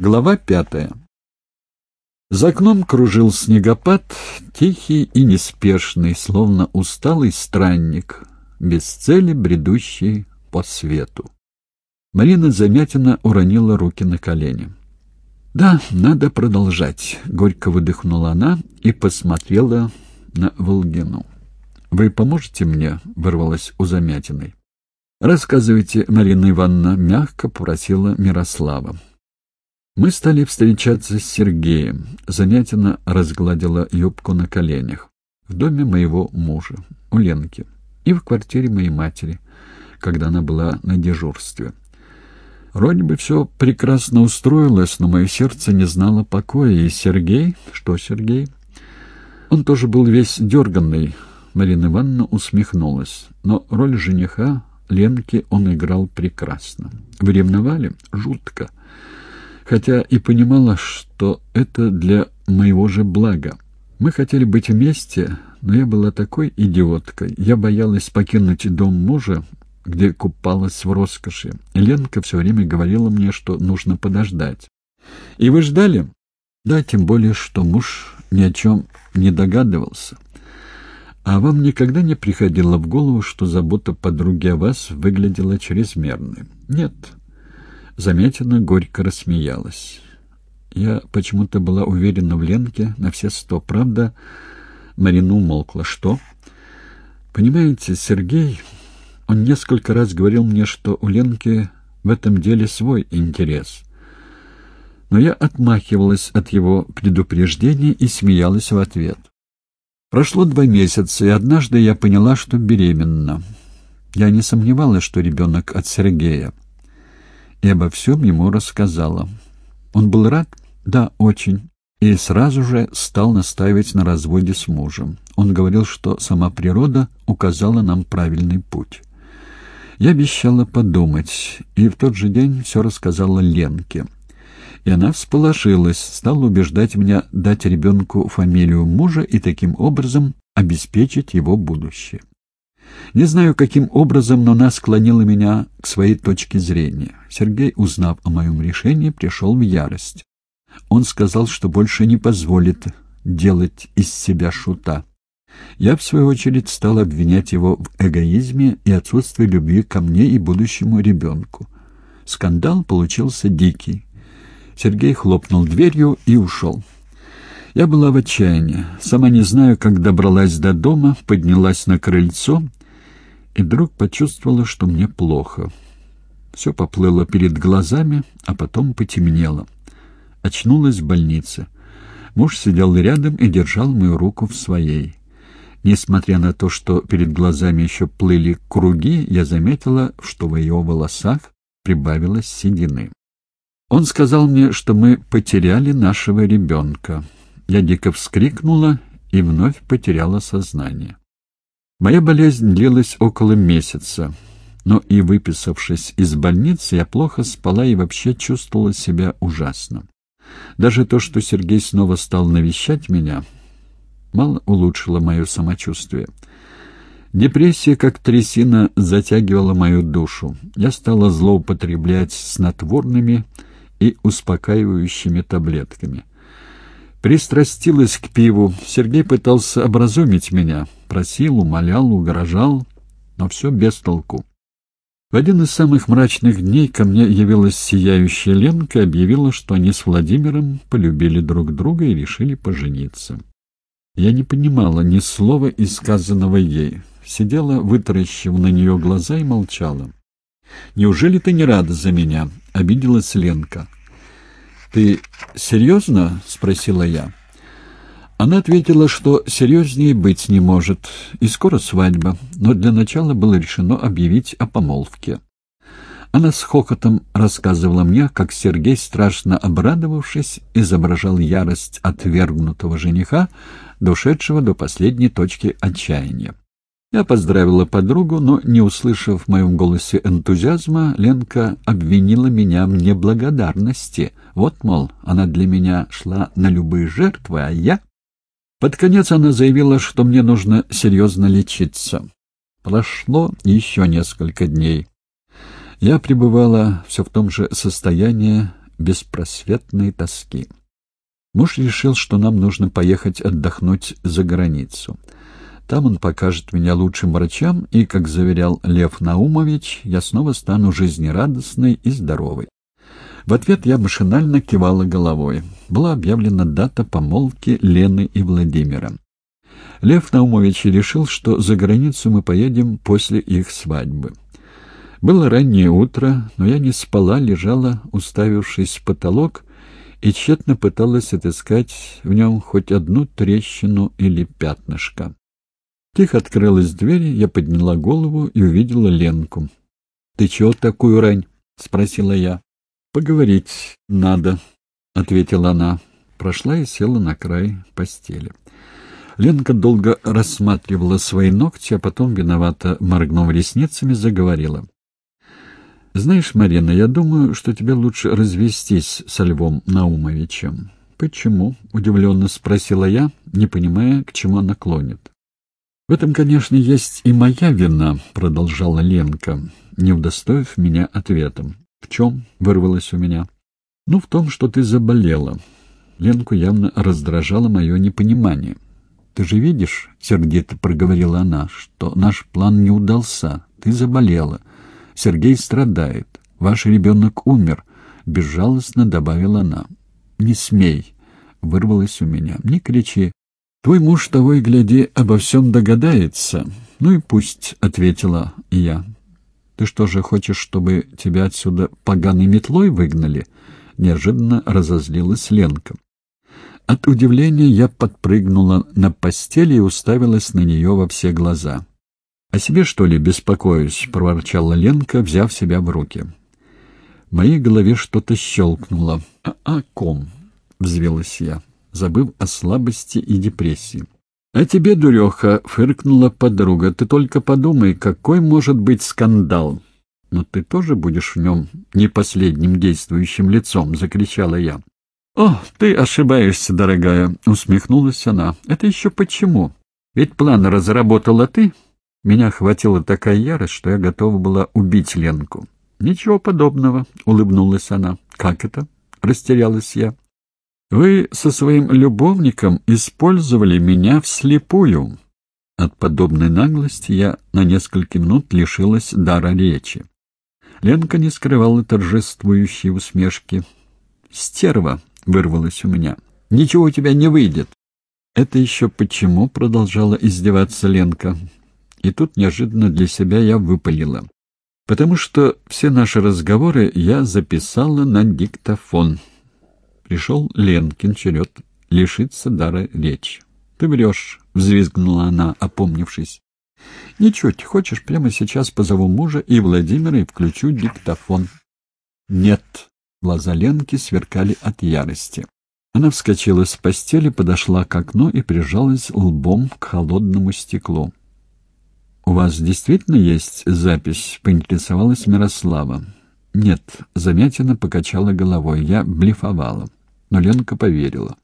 Глава пятая. За окном кружил снегопад, тихий и неспешный, словно усталый странник, без цели бредущий по свету. Марина Замятина уронила руки на колени. «Да, надо продолжать», — горько выдохнула она и посмотрела на Волгину. «Вы поможете мне?» — вырвалась у Замятиной. «Рассказывайте, Марина Ивановна», — мягко попросила Мирослава. Мы стали встречаться с Сергеем. Занятина разгладила юбку на коленях. В доме моего мужа, у Ленки, и в квартире моей матери, когда она была на дежурстве. Вроде бы все прекрасно устроилось, но мое сердце не знало покоя. И Сергей... Что Сергей? Он тоже был весь дерганный. Марина Ивановна усмехнулась. Но роль жениха Ленки он играл прекрасно. Вы ревновали? Жутко хотя и понимала, что это для моего же блага. Мы хотели быть вместе, но я была такой идиоткой. Я боялась покинуть дом мужа, где купалась в роскоши. Ленка все время говорила мне, что нужно подождать. «И вы ждали?» «Да, тем более, что муж ни о чем не догадывался. А вам никогда не приходило в голову, что забота подруги о вас выглядела чрезмерной?» «Нет». Заметина горько рассмеялась. Я почему-то была уверена в Ленке на все сто. Правда, Марина умолкла. Что? Понимаете, Сергей, он несколько раз говорил мне, что у Ленки в этом деле свой интерес. Но я отмахивалась от его предупреждений и смеялась в ответ. Прошло два месяца, и однажды я поняла, что беременна. Я не сомневалась, что ребенок от Сергея и обо всем ему рассказала. Он был рад? Да, очень. И сразу же стал настаивать на разводе с мужем. Он говорил, что сама природа указала нам правильный путь. Я обещала подумать, и в тот же день все рассказала Ленке. И она всполошилась, стала убеждать меня дать ребенку фамилию мужа и таким образом обеспечить его будущее. Не знаю, каким образом, но она склонила меня к своей точке зрения. Сергей, узнав о моем решении, пришел в ярость. Он сказал, что больше не позволит делать из себя шута. Я, в свою очередь, стал обвинять его в эгоизме и отсутствии любви ко мне и будущему ребенку. Скандал получился дикий. Сергей хлопнул дверью и ушел. Я была в отчаянии. Сама не знаю, как добралась до дома, поднялась на крыльцо и вдруг почувствовала, что мне плохо. Все поплыло перед глазами, а потом потемнело. Очнулась в больнице. Муж сидел рядом и держал мою руку в своей. Несмотря на то, что перед глазами еще плыли круги, я заметила, что в ее волосах прибавилось седины. Он сказал мне, что мы потеряли нашего ребенка. Я дико вскрикнула и вновь потеряла сознание. Моя болезнь длилась около месяца, но и выписавшись из больницы, я плохо спала и вообще чувствовала себя ужасно. Даже то, что Сергей снова стал навещать меня, мало улучшило мое самочувствие. Депрессия, как трясина, затягивала мою душу. Я стала злоупотреблять снотворными и успокаивающими таблетками. Пристрастилась к пиву. Сергей пытался образумить меня. Просил, умолял, угрожал, но все без толку. В один из самых мрачных дней ко мне явилась сияющая Ленка и объявила, что они с Владимиром полюбили друг друга и решили пожениться. Я не понимала ни слова сказанного ей. Сидела, вытаращив на нее глаза и молчала. «Неужели ты не рада за меня?» — обиделась Ленка. «Ты серьезно?» — спросила я. Она ответила, что серьезнее быть не может, и скоро свадьба, но для начала было решено объявить о помолвке. Она с хохотом рассказывала мне, как Сергей, страшно обрадовавшись, изображал ярость отвергнутого жениха, дошедшего до последней точки отчаяния. Я поздравила подругу, но, не услышав в моем голосе энтузиазма, Ленка обвинила меня в неблагодарности. Вот, мол, она для меня шла на любые жертвы, а я... Под конец она заявила, что мне нужно серьезно лечиться. Прошло еще несколько дней. Я пребывала все в том же состоянии беспросветной тоски. Муж решил, что нам нужно поехать отдохнуть за границу. Там он покажет меня лучшим врачам, и, как заверял Лев Наумович, я снова стану жизнерадостной и здоровой. В ответ я машинально кивала головой. Была объявлена дата помолвки Лены и Владимира. Лев Наумович решил, что за границу мы поедем после их свадьбы. Было раннее утро, но я не спала, лежала, уставившись в потолок, и тщетно пыталась отыскать в нем хоть одну трещину или пятнышко. Тихо открылась дверь, я подняла голову и увидела Ленку. — Ты чего такую рань? — спросила я. — Поговорить надо, — ответила она. Прошла и села на край постели. Ленка долго рассматривала свои ногти, а потом, виновато моргнув ресницами, заговорила. — Знаешь, Марина, я думаю, что тебе лучше развестись со Львом Наумовичем. — Почему? — удивленно спросила я, не понимая, к чему она клонит. — В этом, конечно, есть и моя вина, — продолжала Ленка, не удостоив меня ответом. — В чем? — вырвалось у меня. — Ну, в том, что ты заболела. Ленку явно раздражало мое непонимание. — Ты же видишь, — сердито проговорила она, — что наш план не удался. Ты заболела. Сергей страдает. Ваш ребенок умер, — безжалостно добавила она. — Не смей, — вырвалось у меня. — Не кричи. Твой муж того и гляди обо всем догадается. Ну и пусть, — ответила я. Ты что же хочешь, чтобы тебя отсюда поганой метлой выгнали? Неожиданно разозлилась Ленка. От удивления я подпрыгнула на постели и уставилась на нее во все глаза. — О себе, что ли, беспокоюсь? — проворчала Ленка, взяв себя в руки. В моей голове что-то щелкнуло. — А о ком? — взвелась я забыв о слабости и депрессии. «А тебе, дуреха!» — фыркнула подруга. «Ты только подумай, какой может быть скандал!» «Но ты тоже будешь в нем не последним действующим лицом!» — закричала я. «О, ты ошибаешься, дорогая!» — усмехнулась она. «Это еще почему? Ведь план разработала ты!» Меня хватила такая ярость, что я готова была убить Ленку. «Ничего подобного!» — улыбнулась она. «Как это?» — растерялась я. Вы со своим любовником использовали меня вслепую. От подобной наглости я на несколько минут лишилась дара речи. Ленка не скрывала торжествующей усмешки. «Стерва!» — вырвалась у меня. «Ничего у тебя не выйдет!» «Это еще почему?» — продолжала издеваться Ленка. И тут неожиданно для себя я выпалила. «Потому что все наши разговоры я записала на диктофон». Пришел Ленкин черед лишиться дара речи. — Ты врешь, — взвизгнула она, опомнившись. — Ничуть, хочешь, прямо сейчас позову мужа и Владимира и включу диктофон. — Нет. Глаза Ленки сверкали от ярости. Она вскочила с постели, подошла к окну и прижалась лбом к холодному стеклу. — У вас действительно есть запись? — поинтересовалась Мирослава. — Нет, Замятина покачала головой. Я блефовала но Ленка поверила.